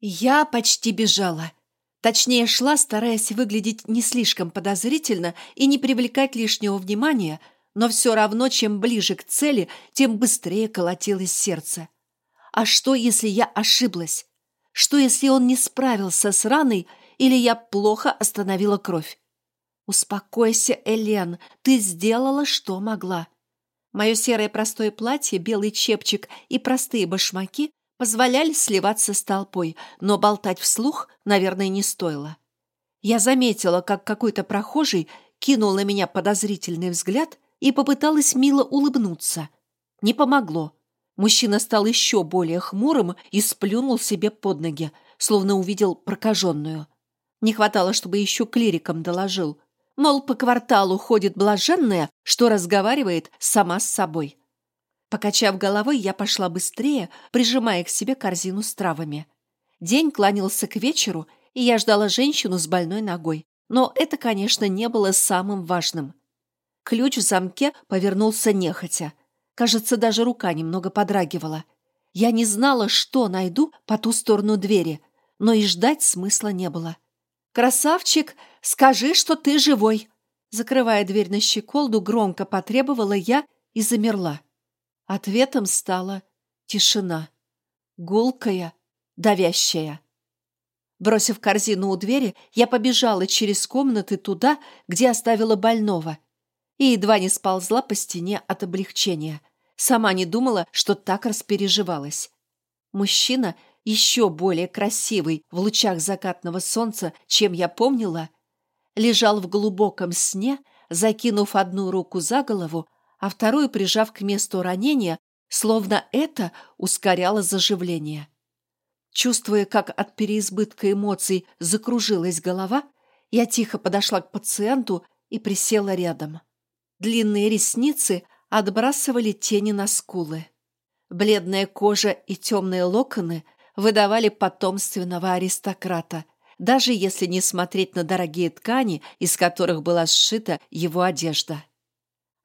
Я почти бежала. Точнее, шла, стараясь выглядеть не слишком подозрительно и не привлекать лишнего внимания, но все равно, чем ближе к цели, тем быстрее колотилось сердце. А что, если я ошиблась? Что, если он не справился с раной или я плохо остановила кровь? Успокойся, Элен, ты сделала, что могла. Мое серое простое платье, белый чепчик и простые башмаки позволяли сливаться с толпой, но болтать вслух, наверное, не стоило. Я заметила, как какой-то прохожий кинул на меня подозрительный взгляд и попыталась мило улыбнуться. Не помогло. Мужчина стал еще более хмурым и сплюнул себе под ноги, словно увидел прокаженную. Не хватало, чтобы еще клирикам доложил. Мол, по кварталу ходит блаженная, что разговаривает сама с собой. Покачав головой, я пошла быстрее, прижимая к себе корзину с травами. День кланялся к вечеру, и я ждала женщину с больной ногой. Но это, конечно, не было самым важным. Ключ в замке повернулся нехотя. Кажется, даже рука немного подрагивала. Я не знала, что найду по ту сторону двери, но и ждать смысла не было. «Красавчик, скажи, что ты живой!» Закрывая дверь на щеколду, громко потребовала я и замерла. Ответом стала тишина. Гулкая, давящая. Бросив корзину у двери, я побежала через комнаты туда, где оставила больного, и едва не сползла по стене от облегчения. Сама не думала, что так распереживалась. Мужчина, еще более красивый в лучах закатного солнца, чем я помнила, лежал в глубоком сне, закинув одну руку за голову, а вторую прижав к месту ранения, словно это ускоряло заживление. Чувствуя, как от переизбытка эмоций закружилась голова, я тихо подошла к пациенту и присела рядом. Длинные ресницы отбрасывали тени на скулы. Бледная кожа и темные локоны выдавали потомственного аристократа, даже если не смотреть на дорогие ткани, из которых была сшита его одежда.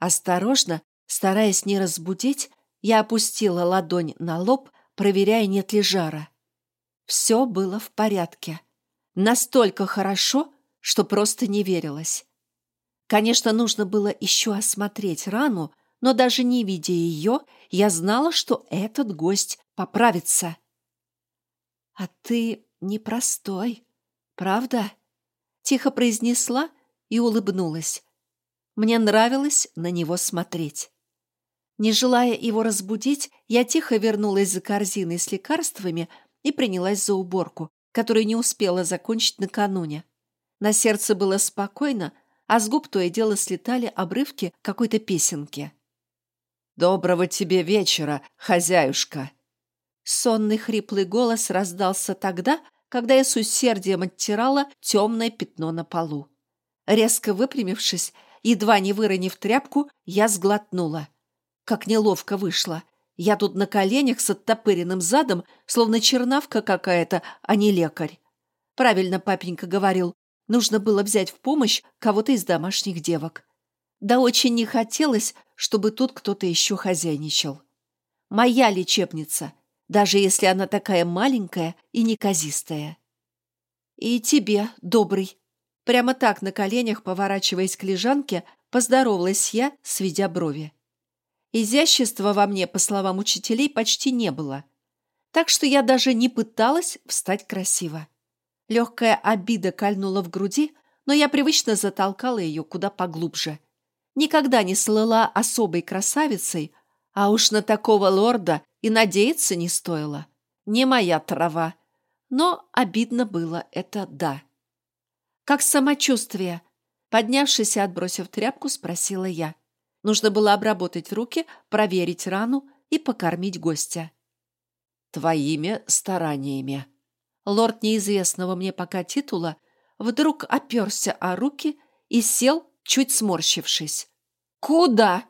Осторожно, стараясь не разбудить, я опустила ладонь на лоб, проверяя, нет ли жара. Все было в порядке. Настолько хорошо, что просто не верилось. Конечно, нужно было еще осмотреть рану, но даже не видя ее, я знала, что этот гость поправится. «А ты непростой, правда?» Тихо произнесла и улыбнулась. Мне нравилось на него смотреть. Не желая его разбудить, я тихо вернулась за корзиной с лекарствами и принялась за уборку, которую не успела закончить накануне. На сердце было спокойно, а с губ то и дело слетали обрывки какой-то песенки. «Доброго тебе вечера, хозяюшка!» Сонный хриплый голос раздался тогда, когда я с усердием оттирала темное пятно на полу. Резко выпрямившись, Едва не выронив тряпку, я сглотнула. Как неловко вышло. Я тут на коленях с оттопыренным задом, словно чернавка какая-то, а не лекарь. Правильно папенька говорил, нужно было взять в помощь кого-то из домашних девок. Да очень не хотелось, чтобы тут кто-то еще хозяйничал. Моя лечебница, даже если она такая маленькая и неказистая. И тебе, добрый, Прямо так на коленях, поворачиваясь к лежанке, поздоровалась я, сведя брови. Изящества во мне, по словам учителей, почти не было. Так что я даже не пыталась встать красиво. Легкая обида кольнула в груди, но я привычно затолкала ее куда поглубже. Никогда не слыла особой красавицей, а уж на такого лорда и надеяться не стоило. Не моя трава. Но обидно было это да. «Как самочувствие?» Поднявшись и отбросив тряпку, спросила я. Нужно было обработать руки, проверить рану и покормить гостя. «Твоими стараниями». Лорд неизвестного мне пока титула вдруг оперся о руки и сел, чуть сморщившись. «Куда?»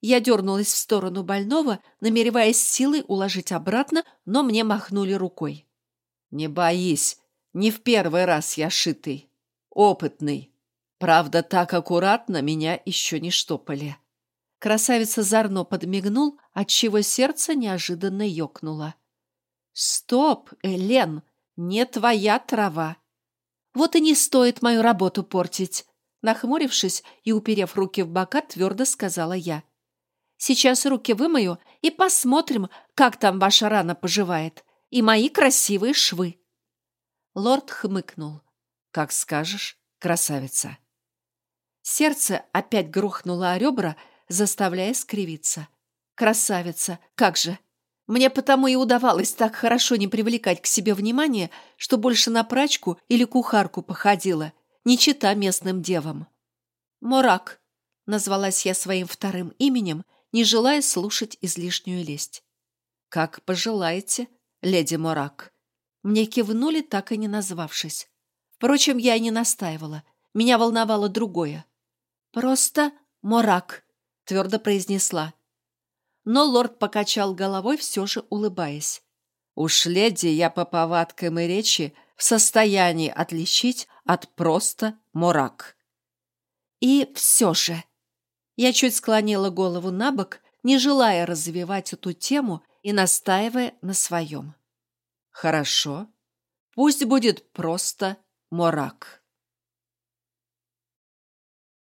Я дернулась в сторону больного, намереваясь силой уложить обратно, но мне махнули рукой. «Не боись, не в первый раз я шитый» опытный. Правда, так аккуратно меня еще не штопали. Красавица Зарно подмигнул, отчего сердце неожиданно ёкнуло. «Стоп, Элен! Не твоя трава. Вот и не стоит мою работу портить. Нахмурившись и уперев руки в бока, твердо сказала я. Сейчас руки вымою и посмотрим, как там ваша рана поживает. И мои красивые швы. Лорд хмыкнул. Как скажешь, красавица. Сердце опять грохнуло о ребра, заставляя скривиться. Красавица, как же! Мне потому и удавалось так хорошо не привлекать к себе внимания, что больше на прачку или кухарку походила, не чита местным девам. «Морак», — назвалась я своим вторым именем, не желая слушать излишнюю лесть. «Как пожелаете, леди Морак». Мне кивнули, так и не назвавшись. Впрочем, я и не настаивала. Меня волновало другое. «Просто Морак», — твердо произнесла но лорд покачал головой, все же улыбаясь. «Уж леди я по повадкам и речи в состоянии отличить от просто морак». «И все же...» Я чуть склонила голову на бок, не желая развивать эту тему и настаивая на своем. «Хорошо. Пусть будет просто морак».